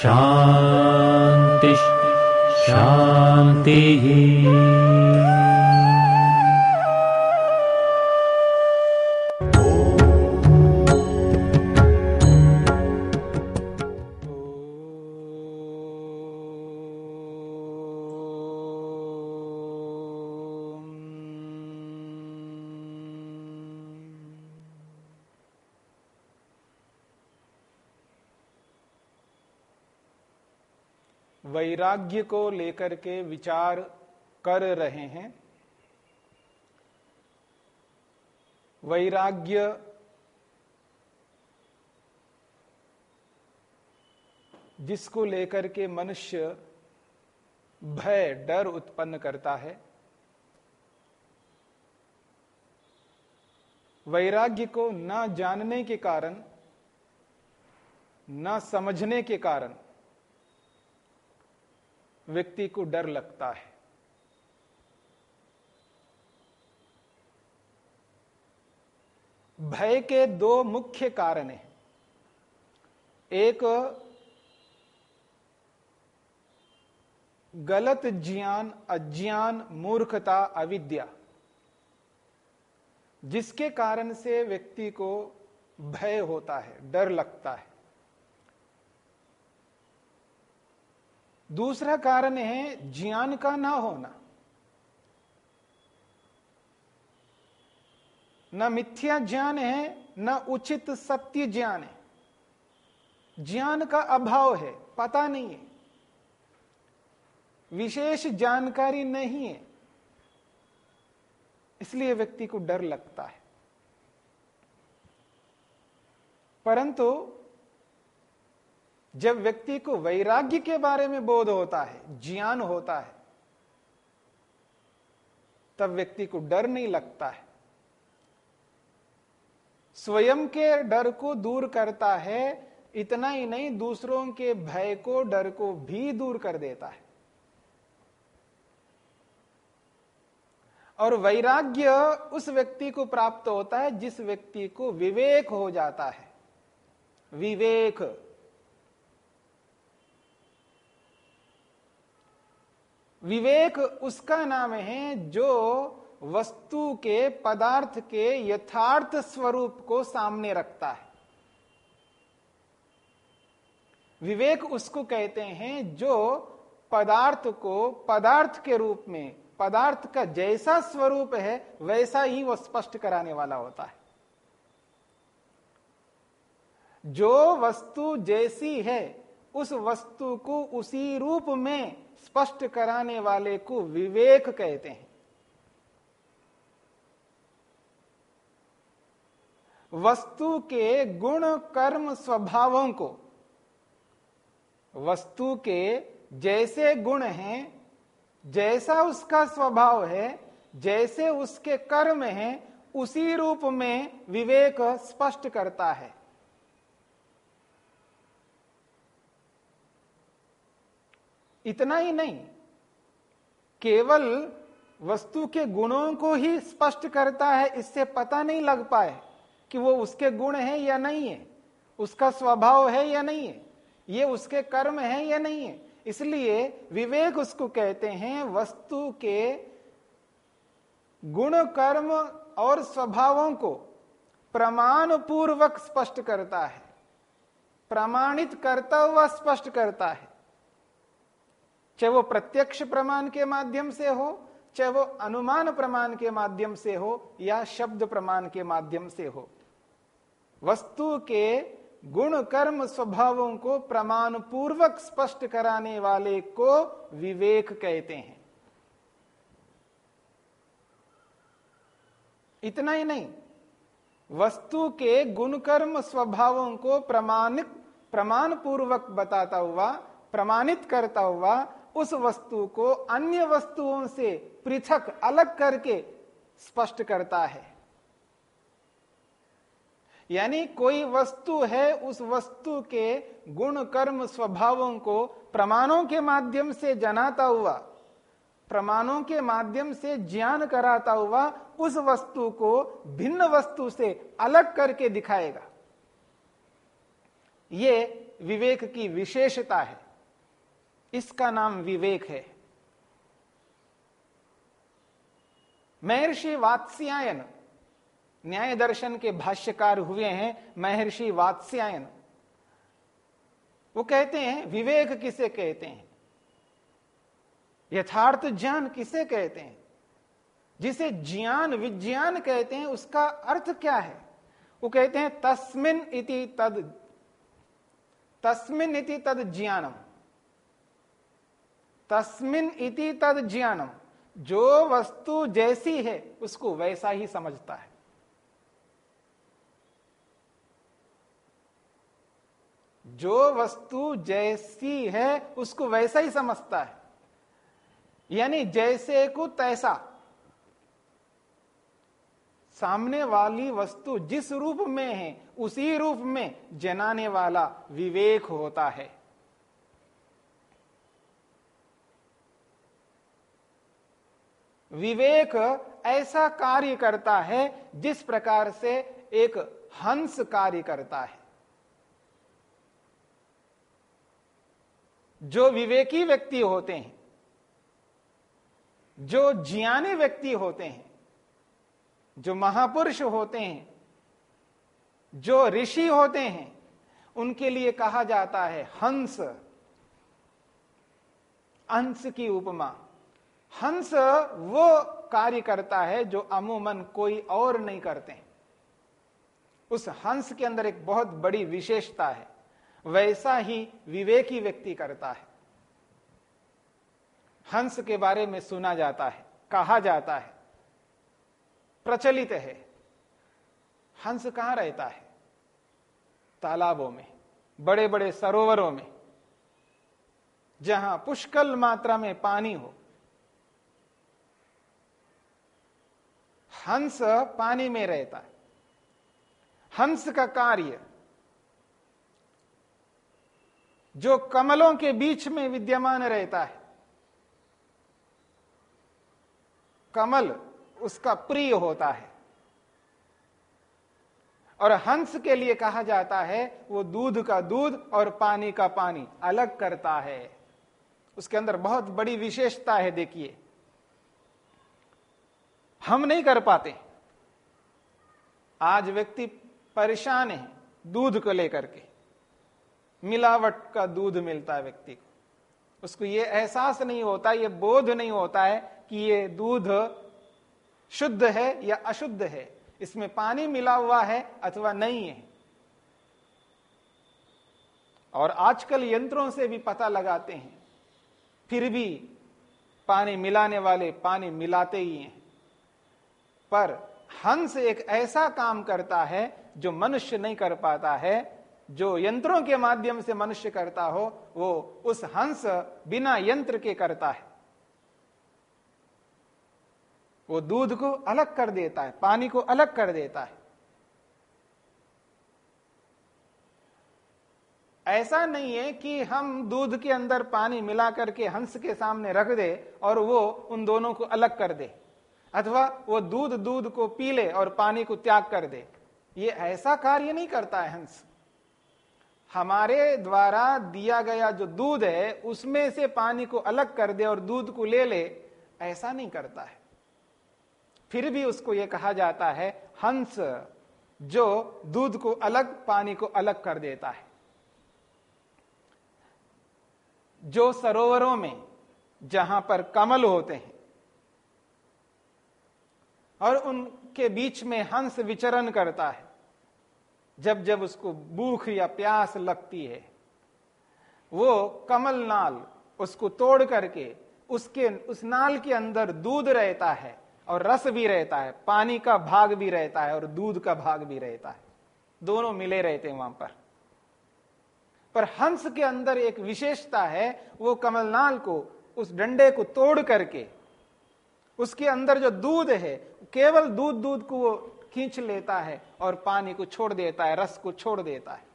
शान्तिः शान्तिः वैराग्य को लेकर के विचार कर रहे हैं। वैराग्य जिसको लेकर के मनुष्य भय, डर उत्पन्न करता है। वैराग्य को न जानने के कारण, न समझने के कारण व्यक्ति को डर लगता है। भय के दो मुख्य कारण हैं। एक, गलत ज्ञान, अज्ञान, मूर्खता, अविद्या, जिसके कारण से व्यक्ति को भय होता है, डर लगता है। दूसरा कारण है ज्ञान का ना होना। न मिथ्या ज्ञान है, न उचित सत्य ज्ञान है। ज्ञान का अभाव है, पता नहीं है। विशेष जानकारी नहीं है। इसलिए व्यक्ति को डर लगता है। परंतु जब व्यक्ति को वैराग्य के बारे में बोध होता है, ज्ञान होता है, तब व्यक्ति को डर नहीं लगता है। स्वयं के डर को दूर करता है, इतना ही नहीं, दूसरों के भय को, डर को भी दूर कर देता है। और वैराग्य उस व्यक्ति को प्राप्त होता है, जिस व्यक्ति को विवेक हो जाता है। विवेक। विवेक उसका नाम है जो वस्तु के पदार्थ के यथार्थ स्वरूप को सामने रखता है। विवेक उसको कहते हैं जो पदार्थ को पदार्थ के रूप में, पदार्थ का जैसा स्वरूप है, वैसा ही वो स्पष्ट कराने वाला होता है। जो वस्तु जैसी है, उस वस्तु को उसी रूप में स्पष्ट कराने वाले को विवेक कहते हैं। वस्तु के गुण कर्म स्वभावों को, वस्तु के जैसे गुण हैं, जैसा उसका स्वभाव है, जैसे उसके कर्म हैं, उसी रूप में विवेक स्पष्ट करता है। इतना ही नहीं, केवल वस्तु के गुणों को ही स्पष्ट करता है, इससे पता नहीं लग पाए कि वो उसके गुण है या नहीं है, उसका स्वभाव है या नहीं है, ये उसके कर्म है या नहीं है। इसलिए विवेक उसको कहते हैं, वस्तु के गुण, कर्म और स्वभावों को प्रमाण पूर्वक स्पष्ट करता है, प्रमाणित करता हुआ स्पष्ट करता है। चाहे वो प्रत्यक्ष प्रमाण के माध्यम से हो, चाहे वो अनुमान प्रमाण के माध्यम से हो या शब्द प्रमाण के माध्यम से हो। वस्तु के गुण कर्म स्वभावों को प्रमाण पूर्वक स्पष्ट कराने वाले को विवेक कहते हैं। इतना ही नहीं, वस्तु के गुणकर्म स्वभावों को प्रमाणित प्रमाण पूर्वक बताता हुआ, प्रमाणित करता हुआ उस वस्तु को अन्य वस्तुओं से पृथक अलग करके स्पष्ट करता है। यानी कोई वस्तु है, उस वस्तु के गुण, कर्म, स्वभावों को प्रमाणों के माध्यम से जनाता हुआ, प्रमाणों के माध्यम से ज्ञान कराता हुआ, उस वस्तु को भिन्न वस्तु से अलग करके दिखाएगा। ये विवेक की विशेषता है। इसका नाम विवेक है। महर्षि वात्स्यायन, न्याय दर्शन के भाष्यकार हुए हैं महर्षि वात्स्यायन। वो कहते हैं, विवेक किसे कहते हैं? यथार्थ ज्ञान किसे कहते हैं? जिसे ज्ञान विज्ञान कहते हैं, उसका अर्थ क्या है? वो कहते हैं, तस्मिन इति तद, तस्मिन इति तद ज्ञानम। तस्मिन इति तद ज्ञानम जो वस्तु जैसी है, उसको वैसा ही समझता है। जो वस्तु जैसी है, उसको वैसा ही समझता है। यानी जैसे को तैसा। सामने वाली वस्तु जिस रूप में है, उसी रूप में जनाने वाला विवेक होता है। विवेक ऐसा कार्य करता है जिस प्रकार से एक हंस कार्य करता है। जो विवेकी व्यक्ति होते हैं, जो ज्ञानी व्यक्ति होते हैं, जो महापुरुष होते हैं, जो ऋषि होते हैं, उनके लिए कहा जाता है हंस। हंस की उपमा। हंस वो कार्य करता है जो अमूमन कोई और नहीं करते उस हंस के अंदर एक बहुत बड़ी विशेषता है। वैसा ही विवेकी व्यक्ति करता है। हंस के बारे में सुना जाता है, कहा जाता है, प्रचलित है। हंस कहाँ रहता है? तालाबों में बड़े बड़े सरोवरों में, जहाँ पुष्कल मात्रा में पानी हो। हंस पानी में रहता है। हंस का कार्य। जो कमलों के बीच में विद्यमान रहता है। कमल उसका प्रिय होता है। और हंस के लिए कहा जाता है, वो दूध का दूध और पानी का पानी अलग करता है। उसके अंदर बहुत बड़ी विशेषता है, देखिए। हम नहीं कर पाते। आज व्यक्ति परेशान है दूध को लेकर के। मिलावट का दूध मिलता है व्यक्ति को। उसको ये एहसास नहीं होता, ये बोध नहीं होता है कि ये दूध शुद्ध है या अशुद्ध है। इसमें पानी मिला हुआ है अथवा नहीं है। और आजकल यंत्रों से भी पता लगाते हैं, फिर भी पानी मिलाने वाले पानी मिलाते ही हैं। पर हंस एक ऐसा काम करता है जो मनुष्य नहीं कर पाता है, जो यंत्रों के माध्यम से मनुष्य करता हो, वो उस हंस बिना यंत्र के करता है। वो दूध को अलग कर देता है, पानी को अलग कर देता है। ऐसा नहीं है कि हम दूध के अंदर पानी मिला करके हंस के सामने रख दे और वो उन दोनों को अलग कर दे। अथवा वो दूध दूध को पी ले और पानी को त्याग कर दे। ये ऐसा कार्य नहीं करता है हंस। हमारे द्वारा दिया गया जो दूध है, उसमें से पानी को अलग कर दे और दूध को ले ले, ऐसा नहीं करता है। फिर भी उसको यह कहा जाता है, हंस, जो दूध को अलग, पानी को अलग कर देता है। जो सरोवरों में, जहाँ पर कमल होते हैं और उनके बीच में हंस विचरण करता है। जब जब उसको भूख या प्यास लगती है, वो कमल नाल उसको तोड़ करके उसके, उस नाल के अंदर दूध रहता है और रस भी रहता है, पानी का भाग भी रहता है और दूध का भाग भी रहता है। दोनों मिले रहते हैं वहाँ पर। पर हंस के अंदर एक विशेषता है, वो कमलनाल को, उस डंडे को तोड़ करके उसके अंदर जो दूध है, केवल दूध दूध को वो खींच लेता है और पानी को छोड़ देता है, रस को छोड़ देता है।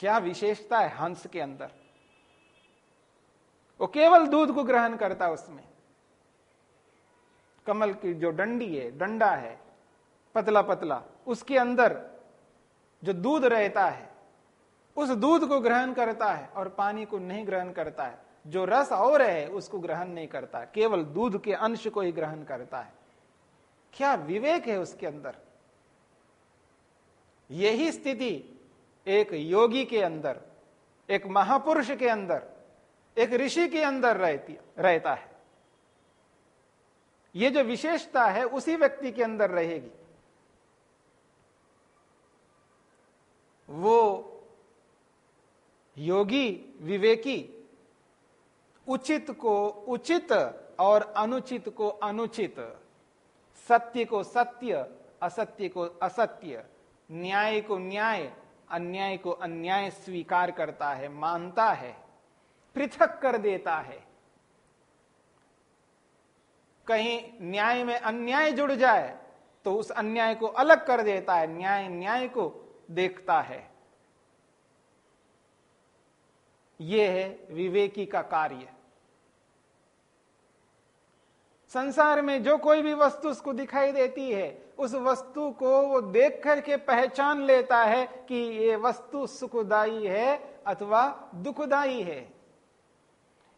क्या विशेषता है हंस के अंदर? वो केवल दूध को ग्रहण करता है उसमें। कमल की जो डंडी है, डंडा है पतला पतला उसके अंदर जो दूध रहता है, उस दूध को ग्रहण करता है और पानी को नहीं ग्रहण करता है। जो रस और है, उसको ग्रहण नहीं करता। केवल दूध के अंश को ही ग्रहण करता है। क्या विवेक है उसके अंदर? यही स्थिति एक योगी के अंदर, एक महापुरुष के अंदर, एक ऋषि के अंदर रहती, रहता है। यह जो विशेषता है, उसी व्यक्ति के अंदर रहेगी। वो योगी, विवेकी उचित को उचित और अनुचित को अनुचित। सत्य को सत्य, असत्य को असत्य। न्याय को न्याय, अन्याय को अन्याय स्वीकार करता है, मानता है, पृथक कर देता है। कहीं न्याय में अन्याय जुड़ जाए तो उस अन्याय को अलग कर देता है, न्याय न्याय को देखता है। यह है विवेकी का कार्य। संसार में जो कोई भी वस्तु उसको दिखाई देती है, उस वस्तु को वो देख करके पहचान लेता है कि ये वस्तु सुखदाई है अथवा दुखदाई है।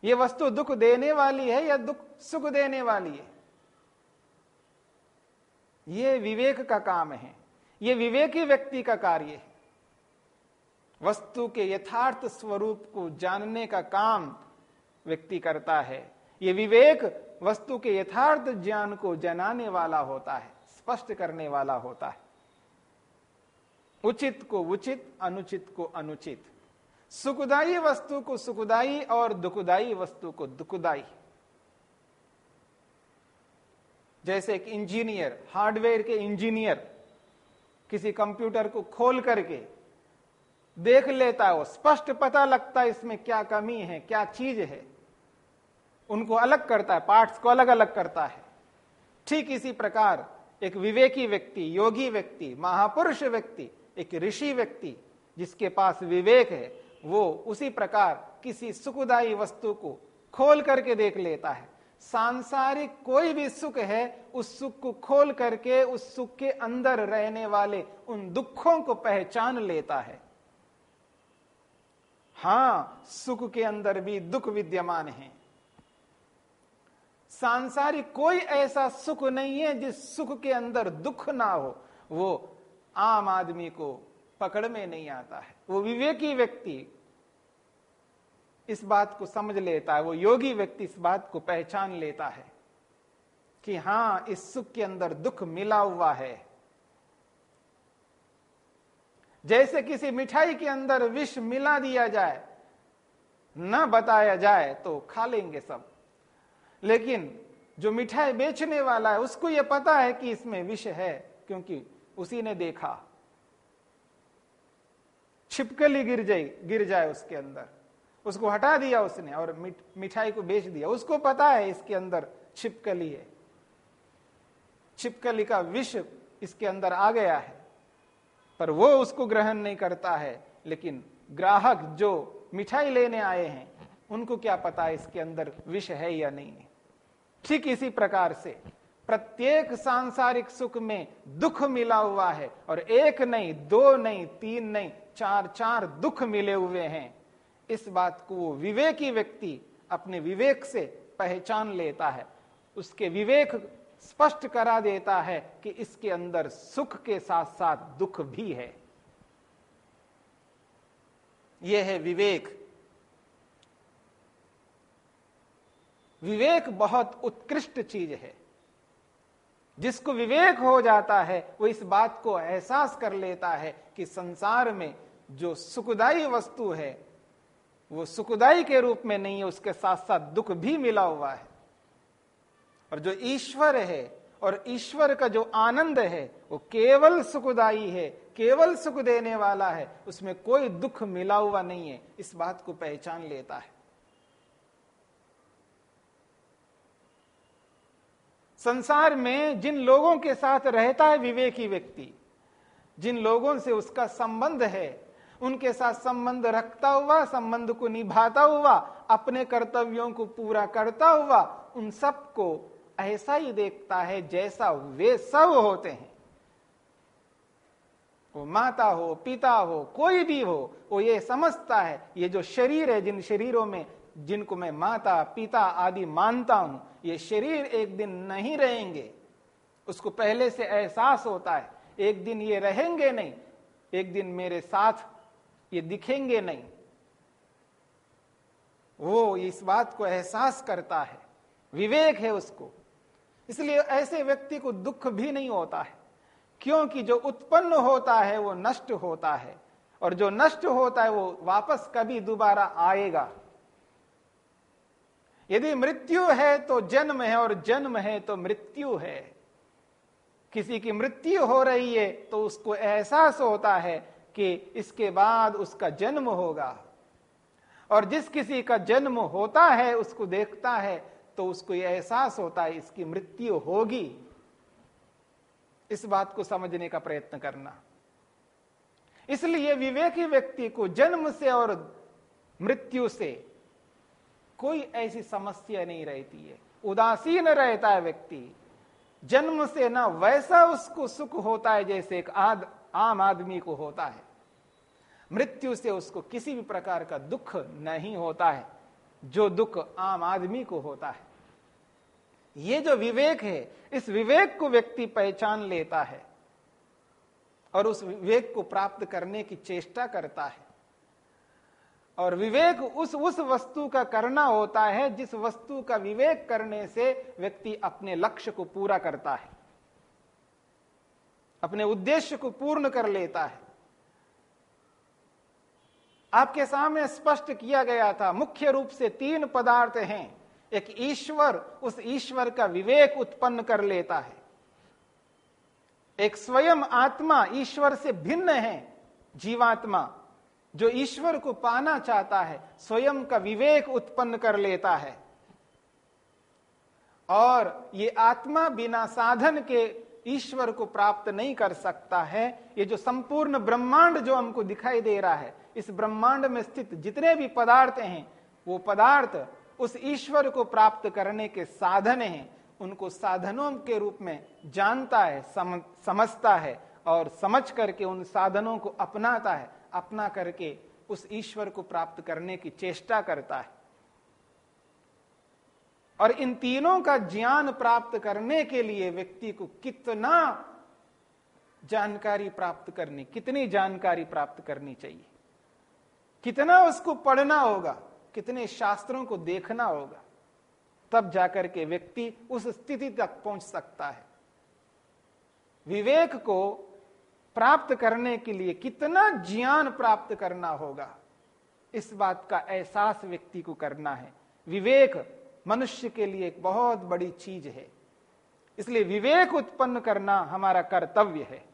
ये वस्तु दुख देने वाली है या दुख सुख देने वाली है? ये विवेक का काम है। ये विवेकी व्यक्ति का कार्य है। वस्तु के यथार्थ स्वरूप को जानने का काम व्यक्ति करता है। ये विवेक वस्तु के यथार्थ ज्ञान को जनाने वाला होता है, स्पष्ट करने वाला होता है। उचित को उचित, अनुचित को अनुचित। सुखदाई वस्तु को सुखदाई और दुखदाई वस्तु को दुखदाई जैसे एक इंजीनियर, हार्डवेयर के इंजीनियर किसी कंप्यूटर को खोल करके देख लेता है, वो स्पष्ट पता लगता है इसमें क्या कमी है, क्या चीज़ है। उनको अलग करता है, पार्ट्स को अलग अलग करता है। ठीक इसी प्रकार, एक विवेकी व्यक्ति, योगी व्यक्ति, महापुरुष व्यक्ति, एक ऋषि व्यक्ति जिसके पास विवेक है, वो उसी प्रकार किसी सुखदायी वस्तु को खोल करके देख लेता है। सांसारिक कोई भी सुख है, उस सुख को खोल करके, उस सुख के अंदर रहने वाले उन दुखों को पहचान लेता है। हाँ, सुख के अंदर भी दुख विद्यमान है। सांसारिक कोई ऐसा सुख नहीं है जिस सुख के अंदर दुख ना हो, वो आम आदमी को पकड़ में नहीं आता है। वो विवेकी व्यक्ति इस बात को समझ लेता है, वो योगी व्यक्ति इस बात को पहचान लेता है कि हाँ, इस सुख के अंदर दुख मिला हुआ है। जैसे किसी मिठाई के अंदर विष मिला दिया जाए, न बताया जाए तो खा लेंगे सब। लेकिन जो मिठाई बेचने वाला है उसको यह पता है कि इसमें विष है क्योंकि उसी ने देखा। छिपकली गिर जाए गिर जाए उसके अंदर। उसको हटा दिया उसने और मिठ, मिठाई को बेच दिया। उसको पता है इसके अंदर छिपकली है। छिपकली का विष इसके अंदर आ गया है पर वो उसको ग्रहण नहीं करता है। लेकिन ग्राहक जो मिठाई लेने आए हैं उनको क्या पता है इसके अंदर विष है या नहीं। ठीक इसी प्रकार से प्रत्येक सांसारिक सुख में दुख मिला हुआ है और एक नहीं, दो नहीं, तीन नहीं, चार चार दुख मिले हुए हैं। इस बात को वो विवेकी व्यक्ति अपने विवेक से पहचान लेता है। उसके विवेक स्पष्ट करा देता है कि इसके अंदर सुख के साथ साथ दुख भी है। यह है विवेक। विवेक बहुत उत्कृष्ट चीज़ है। जिसको विवेक हो जाता है, वो इस बात को एहसास कर लेता है कि संसार में जो सुखदाई वस्तु है, वो सुखदाई के रूप में नहीं है, उसके साथ साथ दुख भी मिला हुआ है। और जो ईश्वर है, और ईश्वर का जो आनंद है, वो केवल सुखदाई है, केवल सुख देने वाला है, उसमें कोई दुख मिला हुआ नहीं है, इस बात को पहचान लेता है। संसार में जिन लोगों के साथ रहता है विवेकी व्यक्ति, जिन लोगों से उसका संबंध है, उनके साथ संबंध रखता हुआ, संबंध को निभाता हुआ, अपने कर्तव्यों को पूरा करता हुआ, उन सबको ऐसा ही देखता है जैसा वे सब होते हैं। वो माता हो, पिता हो, कोई भी हो, वो ये समझता है, ये जो शरीर है, जिन शरीरों में जिनको मैं माता, पिता आदि मानता हूँ, ये शरीर एक दिन नहीं रहेंगे। उसको पहले से एहसास होता है, एक दिन ये रहेंगे नहीं, एक दिन मेरे साथ ये दिखेंगे नहीं। वो इस बात को एहसास करता है, विवेक है उसको। इसलिए ऐसे व्यक्ति को दुख भी नहीं होता है, क्योंकि जो उत्पन्न होता है वो नष्ट होता है, और जो नष्ट होता है वो वापस कभी दोबारा आएगा। यदि मृत्यु है तो जन्म है और जन्म है तो मृत्यु है। किसी की मृत्यु हो रही है तो उसको एहसास होता है कि इसके बाद उसका जन्म होगा। और जिस किसी का जन्म होता है, उसको देखता है तो उसको यह एहसास होता है इसकी मृत्यु होगी। इस बात को समझने का प्रयत्न करना। इसलिए विवेकी व्यक्ति को जन्म से और मृत्यु से कोई ऐसी समस्या नहीं रहती है। उदासीन रहता है व्यक्ति। जन्म से ना वैसा उसको सुख होता है जैसे एक आद, आम आदमी को होता है। मृत्यु से उसको किसी भी प्रकार का दुख नहीं होता है जो दुख आम आदमी को होता है। ये जो विवेक है इस विवेक को व्यक्ति पहचान लेता है और उस विवेक को प्राप्त करने की चेष्टा करता है। और विवेक उस उस वस्तु का करना होता है जिस वस्तु का विवेक करने से व्यक्ति अपने लक्ष्य को पूरा करता है। अपने उद्देश्य को पूर्ण कर लेता है। आपके सामने स्पष्ट किया गया था, मुख्य रूप से तीन पदार्थ हैं। एक ईश्वर, उस ईश्वर का विवेक उत्पन्न कर लेता है। एक स्वयं आत्मा ईश्वर से भिन्न है, जीवात्मा। जो ईश्वर को पाना चाहता है स्वयं का विवेक उत्पन्न कर लेता है। और ये आत्मा बिना साधन के ईश्वर को प्राप्त नहीं कर सकता है। ये जो संपूर्ण ब्रह्मांड जो हमको दिखाई दे रहा है इस ब्रह्मांड में स्थित जितने भी पदार्थ हैं वो पदार्थ उस ईश्वर को प्राप्त करने के साधन हैं। उनको साधनों के रूप में जानता है सम, समझता है और समझ करके उन साधनों को अपनाता है। अपना करके उस ईश्वर को प्राप्त करने की चेष्टा करता है। और इन तीनों का ज्ञान प्राप्त करने के लिए व्यक्ति को कितना जानकारी प्राप्त करनी, कितनी जानकारी प्राप्त करनी चाहिए? कितना उसको पढ़ना होगा, कितने शास्त्रों को देखना होगा, तब जाकर के व्यक्ति उस स्थिति तक पहुँच सकता है। विवेक को प्राप्त करने के लिए कितना ज्ञान प्राप्त करना होगा? इस बात का एहसास व्यक्ति को करना है। विवेक मनुष्य के लिए एक बहुत बड़ी चीज़ है। इसलिए विवेक उत्पन्न करना हमारा कर्तव्य है।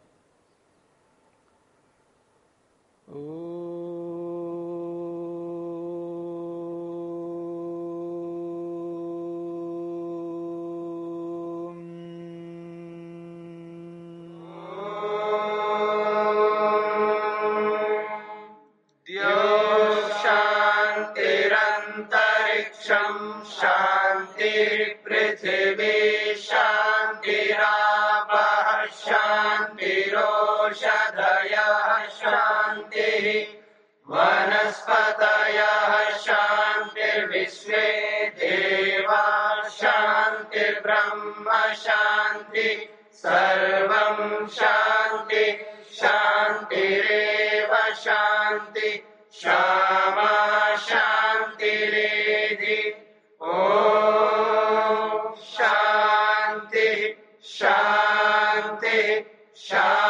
ओ... वनस्पतयः शान्तिर्विश्वे देवा शान्तिर्ब्रह्म शांति सर्व शांति शान्तिरेव शांति क्षमा शांति ॐ शांति शान्तिः, शान्ति।